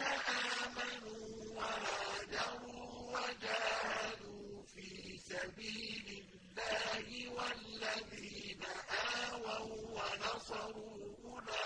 الَّذِينَ آمَنُوا وَهَاجَرُوا وَجَاهَدُوا فِي سَبِيلِ اللَّهِ وَالَّذِينَ آوَوا وَّنَصَرُوا أُولَٰئِكَ